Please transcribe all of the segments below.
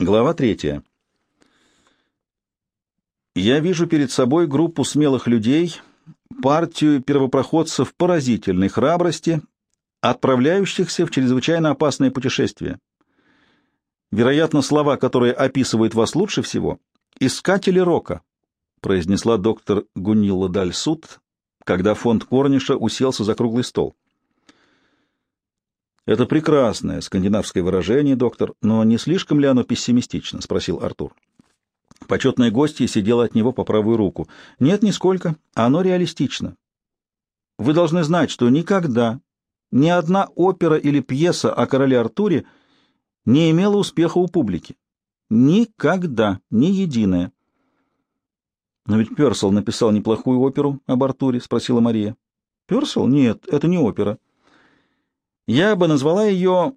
Глава третья. Я вижу перед собой группу смелых людей, партию первопроходцев поразительной храбрости, отправляющихся в чрезвычайно опасное путешествие. Вероятно, слова, которые описывают вас лучше всего, «искатели рока», произнесла доктор Гунилла Дальсут, когда фонд Корниша уселся за круглый стол. Это прекрасное скандинавское выражение, доктор, но не слишком ли оно пессимистично? спросил Артур. Почетная гостья сидела от него по правую руку. Нет, нисколько. Оно реалистично. Вы должны знать, что никогда ни одна опера или пьеса о короле Артуре не имела успеха у публики. Никогда, ни единая. Но ведь Персел написал неплохую оперу об Артуре, спросила Мария. Персел? Нет, это не опера. Я бы назвала ее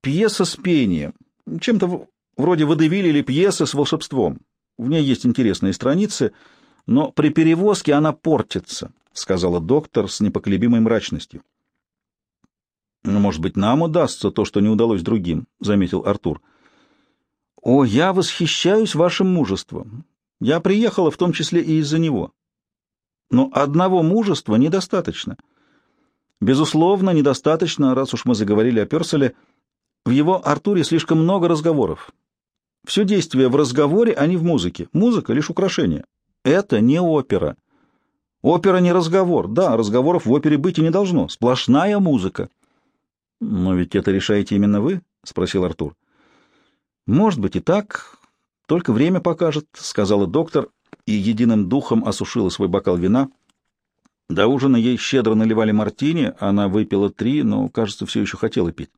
пьеса с пением, чем-то вроде водевиля или пьесы с волшебством. В ней есть интересные страницы, но при перевозке она портится, — сказала доктор с непоколебимой мрачностью. «Ну, может быть, нам удастся то, что не удалось другим», — заметил Артур. «О, я восхищаюсь вашим мужеством. Я приехала в том числе и из-за него. Но одного мужества недостаточно». Безусловно, недостаточно, раз уж мы заговорили о Перселе. В его Артуре слишком много разговоров. Все действие в разговоре, а не в музыке. Музыка — лишь украшение. Это не опера. Опера не разговор. Да, разговоров в опере быть и не должно. Сплошная музыка. — Но ведь это решаете именно вы? — спросил Артур. — Может быть и так. Только время покажет, — сказала доктор, и единым духом осушила свой бокал вина — до ужина ей щедро наливали мартини, она выпила три, но, кажется, все еще хотела пить.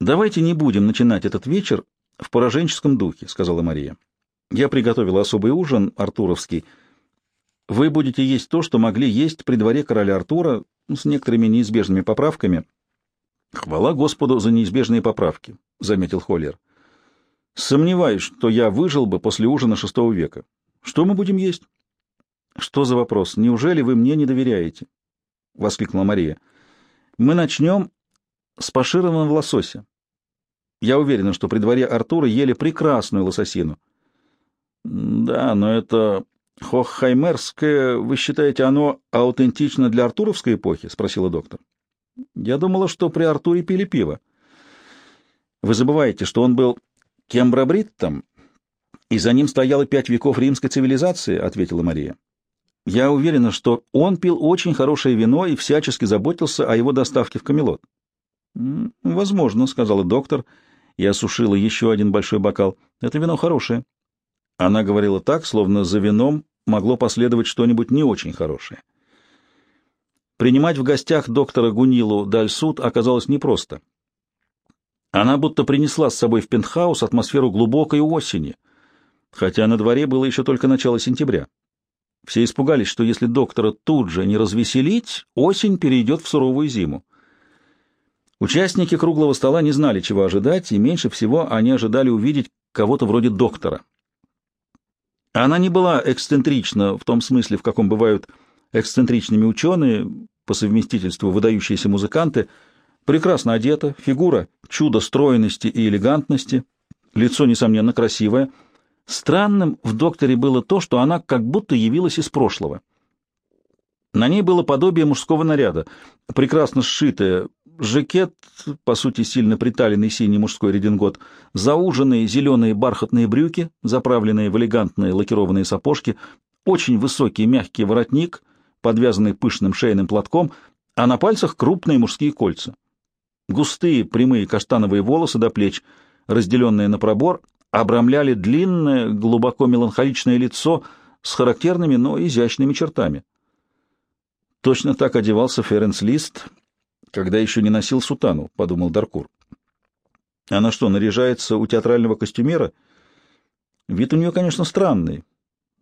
«Давайте не будем начинать этот вечер в пораженческом духе», — сказала Мария. «Я приготовила особый ужин, артуровский. Вы будете есть то, что могли есть при дворе короля Артура, с некоторыми неизбежными поправками». «Хвала Господу за неизбежные поправки», — заметил Холлер. «Сомневаюсь, что я выжил бы после ужина шестого века. Что мы будем есть?» «Что за вопрос? Неужели вы мне не доверяете?» — воскликнула Мария. «Мы начнем с пошированного лосося. Я уверена, что при дворе Артура ели прекрасную лососину». «Да, но это хоххаймерское... Вы считаете, оно аутентично для артуровской эпохи?» — спросила доктор. «Я думала, что при Артуре пили пиво. Вы забываете, что он был кембробриттом, и за ним стояло пять веков римской цивилизации», — ответила Мария. Я уверена, что он пил очень хорошее вино и всячески заботился о его доставке в Камелот. «Возможно», — сказала доктор и осушила еще один большой бокал. «Это вино хорошее». Она говорила так, словно за вином могло последовать что-нибудь не очень хорошее. Принимать в гостях доктора Гунилу Дальсуд оказалось непросто. Она будто принесла с собой в пентхаус атмосферу глубокой осени, хотя на дворе было еще только начало сентября. Все испугались, что если доктора тут же не развеселить, осень перейдет в суровую зиму. Участники круглого стола не знали, чего ожидать, и меньше всего они ожидали увидеть кого-то вроде доктора. Она не была эксцентрична в том смысле, в каком бывают эксцентричными ученые, по совместительству выдающиеся музыканты, прекрасно одета, фигура — чудо стройности и элегантности, лицо, несомненно, красивое — Странным в докторе было то, что она как будто явилась из прошлого. На ней было подобие мужского наряда, прекрасно сшитое, жакет, по сути, сильно приталенный синий мужской редингот, зауженные зеленые бархатные брюки, заправленные в элегантные лакированные сапожки, очень высокий мягкий воротник, подвязанный пышным шейным платком, а на пальцах крупные мужские кольца. Густые прямые каштановые волосы до плеч, разделенные на пробор, обрамляли длинное, глубоко меланхоличное лицо с характерными, но изящными чертами. Точно так одевался Ференс Лист, когда еще не носил сутану, — подумал Даркур. Она что, наряжается у театрального костюмера? Вид у нее, конечно, странный,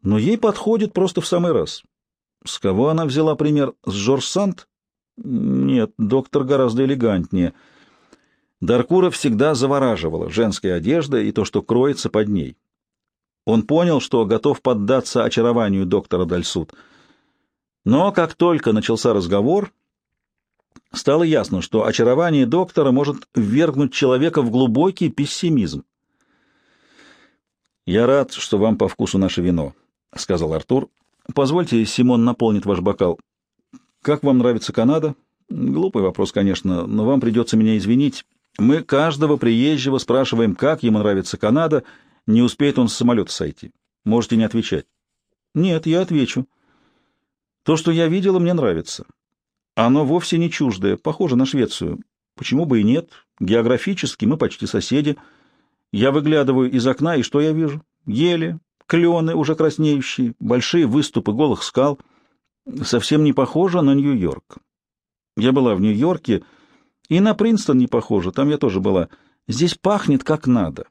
но ей подходит просто в самый раз. С кого она взяла пример? С Жорж Санд? Нет, доктор гораздо элегантнее — Даркура всегда завораживала женская одежда и то, что кроется под ней. Он понял, что готов поддаться очарованию доктора Дальсуд. Но как только начался разговор, стало ясно, что очарование доктора может ввергнуть человека в глубокий пессимизм. «Я рад, что вам по вкусу наше вино», — сказал Артур. «Позвольте, Симон наполнит ваш бокал. Как вам нравится Канада?» «Глупый вопрос, конечно, но вам придется меня извинить. Мы каждого приезжего спрашиваем, как ему нравится Канада, не успеет он с самолета сойти. Можете не отвечать». «Нет, я отвечу. То, что я видела, мне нравится. Оно вовсе не чуждое, похоже на Швецию. Почему бы и нет? Географически мы почти соседи. Я выглядываю из окна, и что я вижу? Ели, клены, уже краснеющие, большие выступы голых скал. Совсем не похоже на Нью-Йорк. Я была в Нью-Йорке, и на Принстон не похоже, там я тоже была. Здесь пахнет как надо,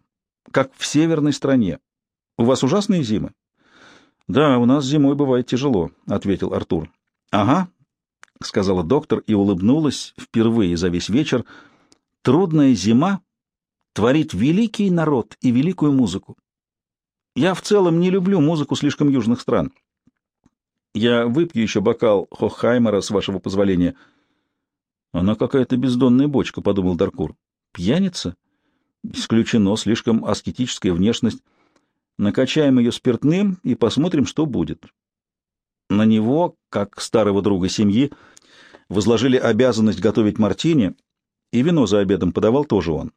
как в северной стране. У вас ужасные зимы? — Да, у нас зимой бывает тяжело, — ответил Артур. — Ага, — сказала доктор и улыбнулась впервые за весь вечер. «Трудная зима творит великий народ и великую музыку. Я в целом не люблю музыку слишком южных стран. Я выпью еще бокал Хохаймера, с вашего позволения». «Она какая-то бездонная бочка», — подумал Даркур. «Пьяница? Исключено, слишком аскетическая внешность. Накачаем ее спиртным и посмотрим, что будет». На него, как старого друга семьи, возложили обязанность готовить мартини, и вино за обедом подавал тоже он.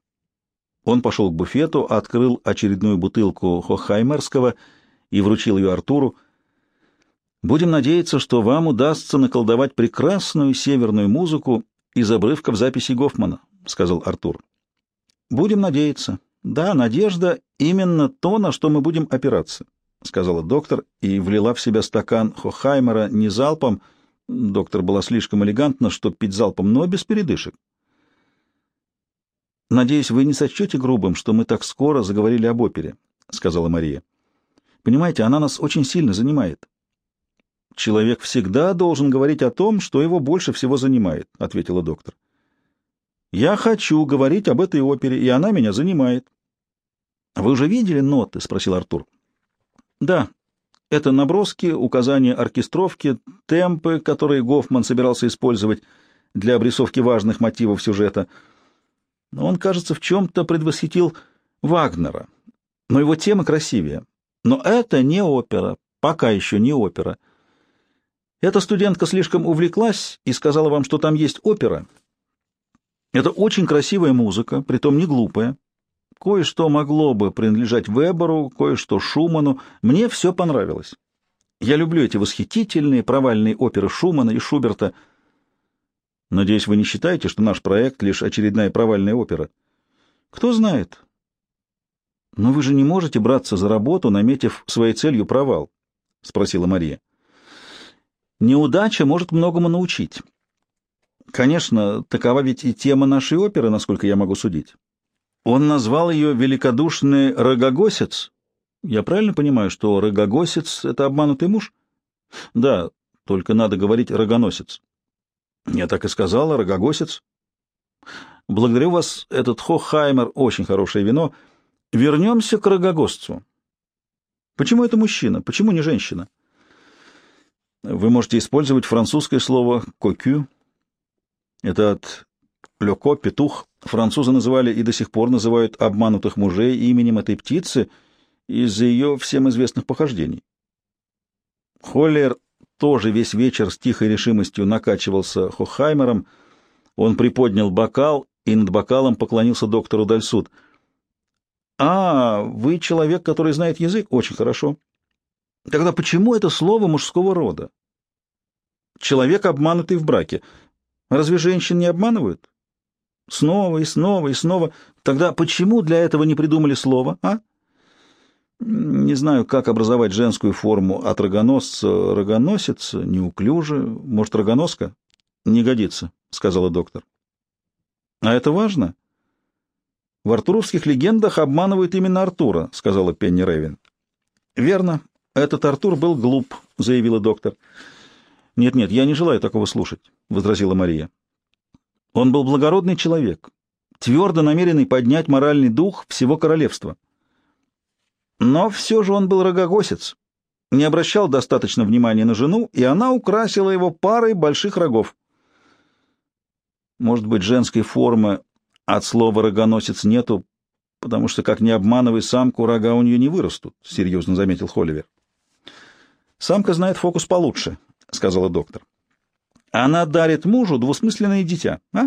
Он пошел к буфету, открыл очередную бутылку Хохаймерского и вручил ее Артуру. «Будем надеяться, что вам удастся наколдовать прекрасную северную музыку из обрывков записей Гофмана», — сказал Артур. «Будем надеяться. Да, надежда — именно то, на что мы будем опираться», — сказала доктор и влила в себя стакан Хохаймера не залпом, — Доктор была слишком элегантна, чтобы пить залпом, но без передышек. «Надеюсь, вы не сочтете грубым, что мы так скоро заговорили об опере», — сказала Мария. «Понимаете, она нас очень сильно занимает». «Человек всегда должен говорить о том, что его больше всего занимает», — ответила доктор. «Я хочу говорить об этой опере, и она меня занимает». «Вы уже видели ноты?» — спросил Артур. «Да, это наброски, указания оркестровки, темпы, которые Гофман собирался использовать для обрисовки важных мотивов сюжета. Он, кажется, в чем-то предвосхитил Вагнера, но его темы красивее. Но это не опера, пока еще не опера. Эта студентка слишком увлеклась и сказала вам, что там есть опера. Это очень красивая музыка, притом не глупая. Кое-что могло бы принадлежать Веберу, кое-что Шуману. Мне все понравилось. Я люблю эти восхитительные провальные оперы Шумана и Шуберта. Надеюсь, вы не считаете, что наш проект — лишь очередная провальная опера? Кто знает. Но вы же не можете браться за работу, наметив своей целью провал, — спросила Мария. Неудача может многому научить. Конечно, такова ведь и тема нашей оперы, насколько я могу судить. Он назвал ее «великодушный рогогосец». Я правильно понимаю, что рогогосец — это обманутый муж? Да, только надо говорить рогоносец. Я так и сказала, рогогосец. Благодарю вас, этот Хохаймер, очень хорошее вино. Вернемся к рогогосцу. Почему это мужчина? Почему не женщина? Вы можете использовать французское слово «кокю». Это от «леко» — петух. Французы называли и до сих пор называют обманутых мужей именем этой птицы из-за ее всем известных похождений. Холлер тоже весь вечер с тихой решимостью накачивался Хохаймером. Он приподнял бокал и над бокалом поклонился доктору Дальсуд. «А, вы человек, который знает язык? Очень хорошо. Тогда почему это слово мужского рода? Человек, обманутый в браке. Разве женщин не обманывают? Снова и снова и снова. Тогда почему для этого не придумали слово, а? Не знаю, как образовать женскую форму от рогоносца. Рогоносец, неуклюже. Может, рогоноска? Не годится, сказала доктор. А это важно? В артуровских легендах обманывают именно Артура, сказала Пенни Ревин. Верно. Этот Артур был глуп, заявила доктор. Нет-нет, я не желаю такого слушать, возразила Мария. Он был благородный человек, твердо намеренный поднять моральный дух всего королевства. Но все же он был рогогосец, не обращал достаточно внимания на жену, и она украсила его парой больших рогов. Может быть, женской формы от слова «рогоносец» нету, потому что, как не обманывай самку, рога у нее не вырастут, — серьезно заметил Холливер. «Самка знает фокус получше», — сказала доктор. «Она дарит мужу двусмысленное дитя, а?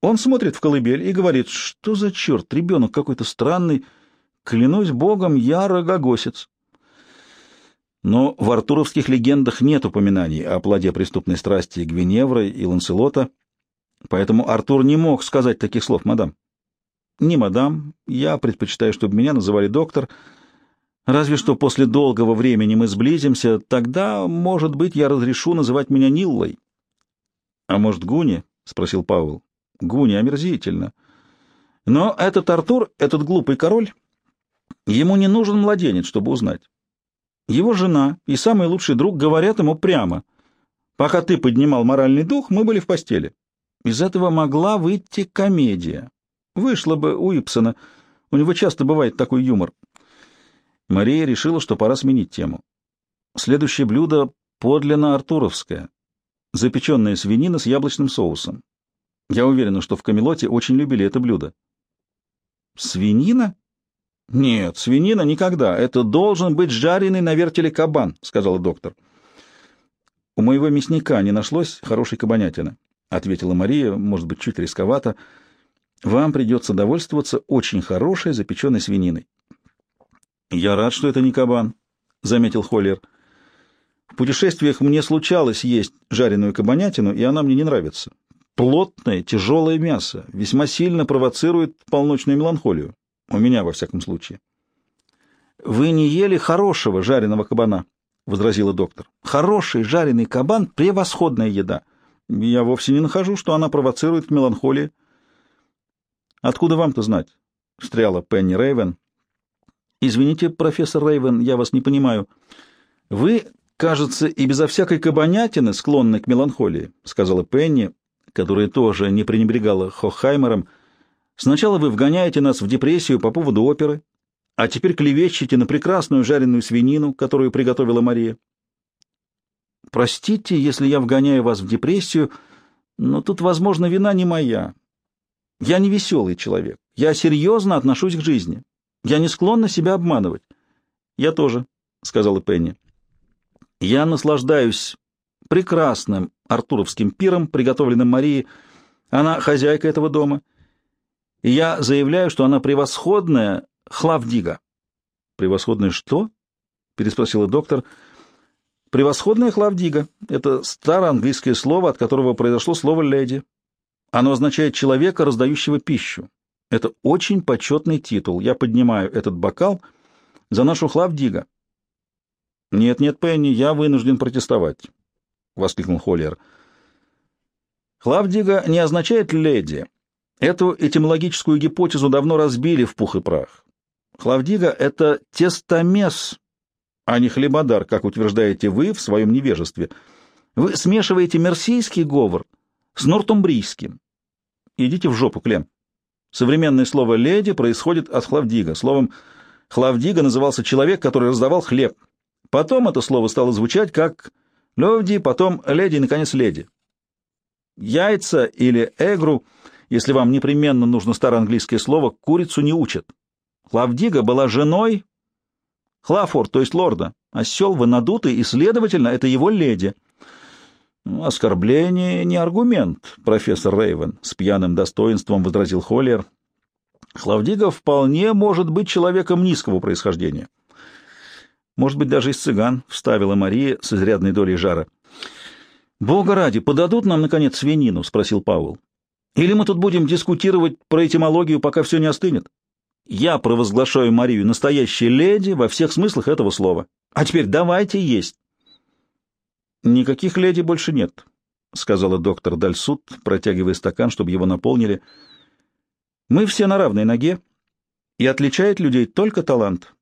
Он смотрит в колыбель и говорит, что за черт, ребенок какой-то странный, клянусь богом, я рогогосец». Но в артуровских легендах нет упоминаний о плоде преступной страсти Гвиневры и Ланселота, поэтому Артур не мог сказать таких слов, мадам. Не мадам, я предпочитаю, чтобы меня называли доктор. Разве что после долгого времени мы сблизимся, тогда, может быть, я разрешу называть меня Ниллой. — А может, Гуни? — спросил Пауэлл. — Гуни омерзительно. Но этот Артур, этот глупый король, ему не нужен младенец, чтобы узнать. Его жена и самый лучший друг говорят ему прямо. Пока ты поднимал моральный дух, мы были в постели. Из этого могла выйти комедия. Вышла бы у Ипсона. У него часто бывает такой юмор. Мария решила, что пора сменить тему. Следующее блюдо подлинно артуровское. Запеченная свинина с яблочным соусом. Я уверена, что в Камелоте очень любили это блюдо. Свинина? «Нет, свинина никогда. Это должен быть жареный на вертеле кабан», — сказала доктор. «У моего мясника не нашлось хорошей кабанятины», — ответила Мария, может быть, чуть рисковато. «Вам придется довольствоваться очень хорошей запеченной свининой». «Я рад, что это не кабан», — заметил Холлер. «В путешествиях мне случалось есть жареную кабанятину, и она мне не нравится. Плотное, тяжелое мясо весьма сильно провоцирует полночную меланхолию. У меня, во всяком случае. — Вы не ели хорошего жареного кабана, — возразила доктор. — Хороший жареный кабан — превосходная еда. Я вовсе не нахожу, что она провоцирует к меланхолии. — Откуда вам-то знать? — встряла Пенни Рейвен. — Извините, профессор Рейвен, я вас не понимаю. Вы, кажется, и безо всякой кабанятины склонны к меланхолии, — сказала Пенни, которая тоже не пренебрегала Хохаймером, — Сначала вы вгоняете нас в депрессию по поводу оперы, а теперь клевещете на прекрасную жареную свинину, которую приготовила Мария. Простите, если я вгоняю вас в депрессию, но тут, возможно, вина не моя. Я не веселый человек. Я серьезно отношусь к жизни. Я не склонна себя обманывать. Я тоже, — сказала Пенни. Я наслаждаюсь прекрасным артуровским пиром, приготовленным Марией. Она хозяйка этого дома — и я заявляю, что она превосходная хлавдига. Превосходная что? переспросила доктор. Превосходная хлавдига — это староанглийское слово, от которого произошло слово «леди». Оно означает человека, раздающего пищу. Это очень почетный титул. Я поднимаю этот бокал за нашу хлавдига. «Нет, нет, Пенни, я вынужден протестовать», — воскликнул Холлер. «Хлавдига не означает «леди», Эту этимологическую гипотезу давно разбили в пух и прах. Хлавдига — это тестомес, а не хлебодар, как утверждаете вы в своем невежестве. Вы смешиваете мерсийский говор с нортумбрийским. Идите в жопу, Клем. Современное слово «леди» происходит от хлавдига. Словом, хлавдига назывался человек, который раздавал хлеб. Потом это слово стало звучать как «левди», потом «леди» и, наконец, «леди». Яйца или «эгру» — если вам непременно нужно староанглийское слово, курицу не учат. Хлавдига была женой Хлафорд, то есть лорда. Осел вы надутый, и, следовательно, это его леди. Ну, оскорбление не аргумент, профессор Рейвен, с пьяным достоинством возразил Холлер. Хлавдига вполне может быть человеком низкого происхождения. Может быть, даже из цыган, — вставила Мария с изрядной долей жара. — Бога ради, подадут нам, наконец, свинину? — спросил Пауэлл. Или мы тут будем дискутировать про этимологию, пока все не остынет? Я провозглашаю Марию настоящей леди во всех смыслах этого слова. А теперь давайте есть. Никаких леди больше нет, — сказала доктор Дальсут, протягивая стакан, чтобы его наполнили. Мы все на равной ноге, и отличает людей только талант.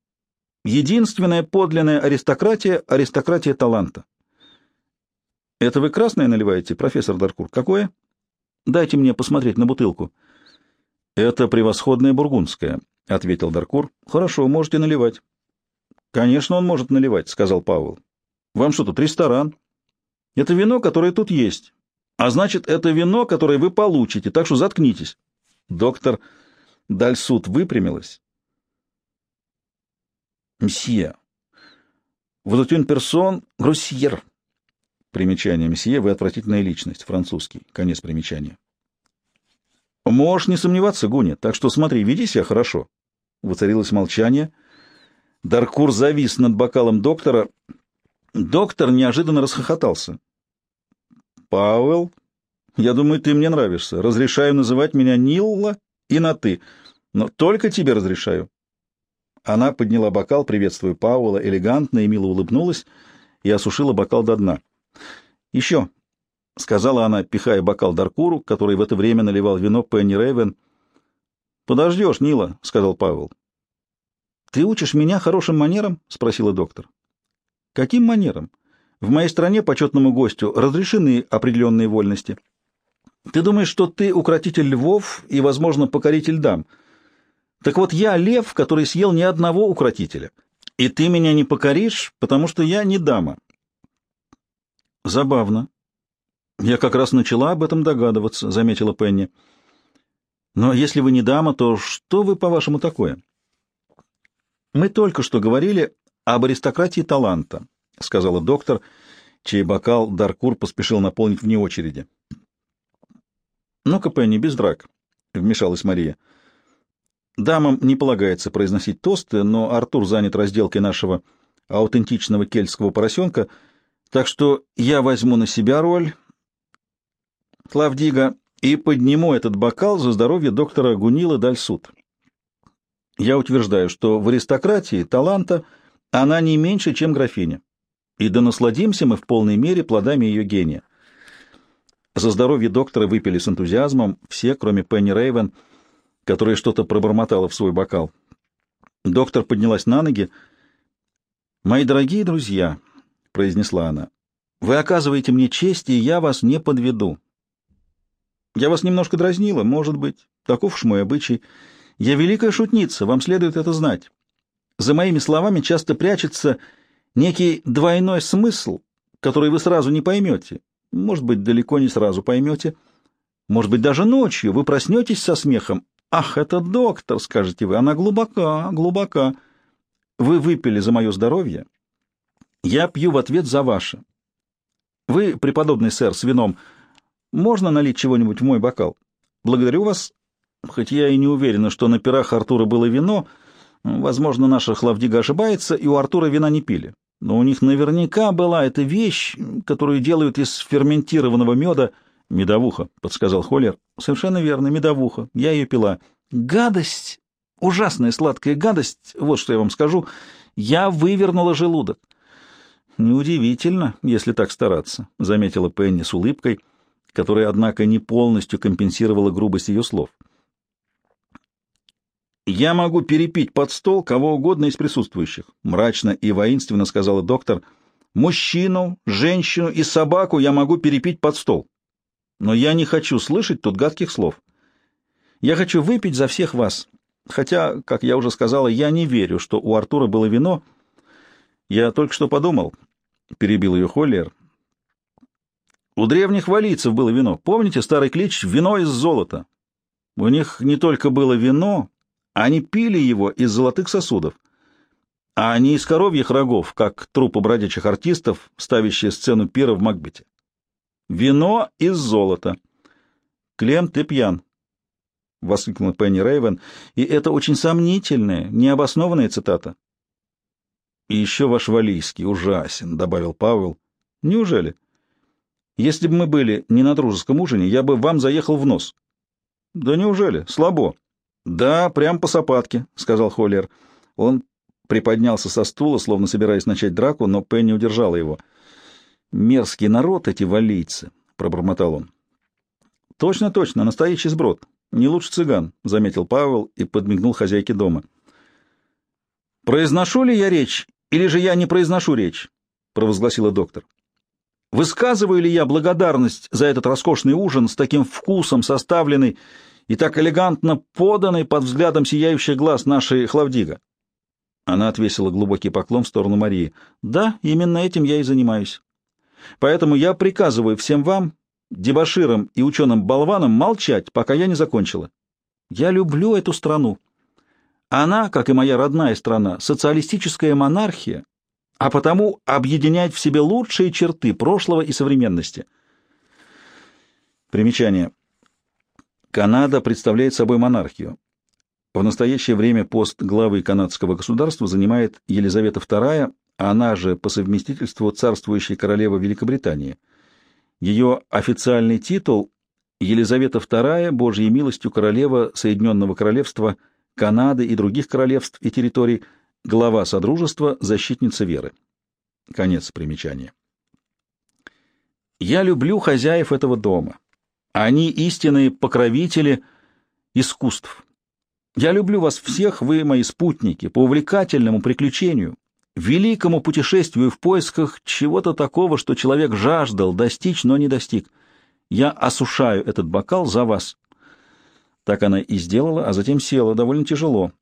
Единственная подлинная аристократия — аристократия таланта. Это вы красное наливаете, профессор Даркур? Какое? — Дайте мне посмотреть на бутылку. — Это превосходная бургундская, — ответил Даркур. — Хорошо, можете наливать. — Конечно, он может наливать, — сказал Павел. — Вам что тут, ресторан? — Это вино, которое тут есть. А значит, это вино, которое вы получите, так что заткнитесь. Доктор Дальсут выпрямилась. «Мсье, вот une персон гроссьер». Примечание «Мсье» — вы отвратительная личность, французский. Конец примечания. «Можешь не сомневаться, Гуни, так что смотри, веди себя хорошо». Воцарилось молчание. Даркур завис над бокалом доктора. Доктор неожиданно расхохотался. «Пауэлл, я думаю, ты мне нравишься. Разрешаю называть меня Нилла и на «ты», но только тебе разрешаю». Она подняла бокал, приветствуя Пауэлла, элегантно и мило улыбнулась и осушила бокал до дна. «Еще», — сказала она, пихая бокал Даркуру, который в это время наливал вино Пенни Рейвен. «Подождешь, Нила», — сказал Пауэлл. «Ты учишь меня хорошим манерам?» — спросила доктор. «Каким манерам? В моей стране почетному гостю разрешены определенные вольности. Ты думаешь, что ты укротитель львов и, возможно, покоритель дам. Так вот, я лев, который съел ни одного укротителя. И ты меня не покоришь, потому что я не дама». «Забавно. Я как раз начала об этом догадываться», — заметила Пенни. «Но если вы не дама, то что вы, по-вашему, такое?» «Мы только что говорили об аристократии таланта», — сказала доктор, чей бокал Даркур поспешил наполнить вне очереди. «Ну-ка, Пенни, без драк», — вмешалась Мария. «Дамам не полагается произносить тосты, но Артур занят разделкой нашего аутентичного кельтского поросенка, так что я возьму на себя роль Клавдига и подниму этот бокал за здоровье доктора Гунилы Дальсут. Я утверждаю, что в аристократии таланта она не меньше, чем графиня и да насладимся мы в полной мере плодами ее гения. За здоровье доктора выпили с энтузиазмом все, кроме Пенни Рейвен, которая что-то пробормотала в свой бокал. Доктор поднялась на ноги. «Мои дорогие друзья», — произнесла она, — «вы оказываете мне честь, и я вас не подведу. Я вас немножко дразнила, может быть, таков уж мой обычай. Я великая шутница, вам следует это знать. За моими словами часто прячется некий двойной смысл, который вы сразу не поймете. Может быть, далеко не сразу поймете. Может быть, даже ночью вы проснетесь со смехом. «Ах, это доктор!» — скажете вы. «Она глубока, глубока. Вы выпили за мое здоровье. Я пью в ответ за ваше. Вы, преподобный сэр, с вином, можно налить чего-нибудь в мой бокал? Благодарю вас, хоть я и не уверена, что на пирах Артура было вино, возможно, наша Хлавдига ошибается, и у Артура вина не пили. Но у них наверняка была эта вещь, которую делают из ферментированного меда. Медовуха, — подсказал Холлер. Совершенно верно, медовуха. Я ее пила. Гадость! Ужасная сладкая гадость, вот что я вам скажу. Я вывернула желудок. Неудивительно, если так стараться, — заметила Пенни с улыбкой, которая, однако, не полностью компенсировала грубость ее слов. «Я могу перепить под стол кого угодно из присутствующих», — мрачно и воинственно сказала доктор. «Мужчину, женщину и собаку я могу перепить под стол. Но я не хочу слышать тут гадких слов. Я хочу выпить за всех вас. Хотя, как я уже сказала, я не верю, что у Артура было вино. Я только что подумал, — перебил ее Холлер. У древних валийцев было вино. Помните старый клич «вино из золота»? У них не только было вино, они пили его из золотых сосудов, а не из коровьих рогов, как трупы бродячих артистов, ставящие сцену пира в Макбете. Вино из золота. Клем, ты пьян, — воскликнула Пенни Рейвен, — и это очень сомнительная, необоснованная цитата. — И еще ваш валийский ужасен, — добавил Пауэлл. — Неужели? Если бы мы были не на дружеском ужине, я бы вам заехал в нос. — Да неужели? Слабо. «Да, прям по сапатке», — сказал Холлер. Он приподнялся со стула, словно собираясь начать драку, но Пенни удержала его. «Мерзкий народ эти валийцы», — пробормотал он. «Точно, точно, настоящий сброд. Не лучше цыган», — заметил Павел и подмигнул хозяйке дома. «Произношу ли я речь, или же я не произношу речь?» — провозгласила доктор. «Высказываю ли я благодарность за этот роскошный ужин с таким вкусом составленный и так элегантно поданный под взглядом сияющих глаз нашей Хлавдига. Она отвесила глубокий поклон в сторону Марии. «Да, именно этим я и занимаюсь. Поэтому я приказываю всем вам дебоширам и ученым-болванам молчать, пока я не закончила. Я люблю эту страну. Она, как и моя родная страна, социалистическая монархия, а потому объединяет в себе лучшие черты прошлого и современности. Примечание. Канада представляет собой монархию. В настоящее время пост главы канадского государства занимает Елизавета II, она же по совместительству царствующая королева Великобритании. Ее официальный титул — Елизавета II, Божьей милостью королева Соединенного Королевства, Канады и других королевств и территорий, глава Содружества, защитница веры. Конец примечания. Я люблю хозяев этого дома. Они истинные покровители искусств. Я люблю вас всех, вы мои спутники, по увлекательному приключению, великому путешествию в поисках чего-то такого, что человек жаждал достичь, но не достиг. Я осушаю этот бокал за вас. Так она и сделала, а затем села довольно тяжело.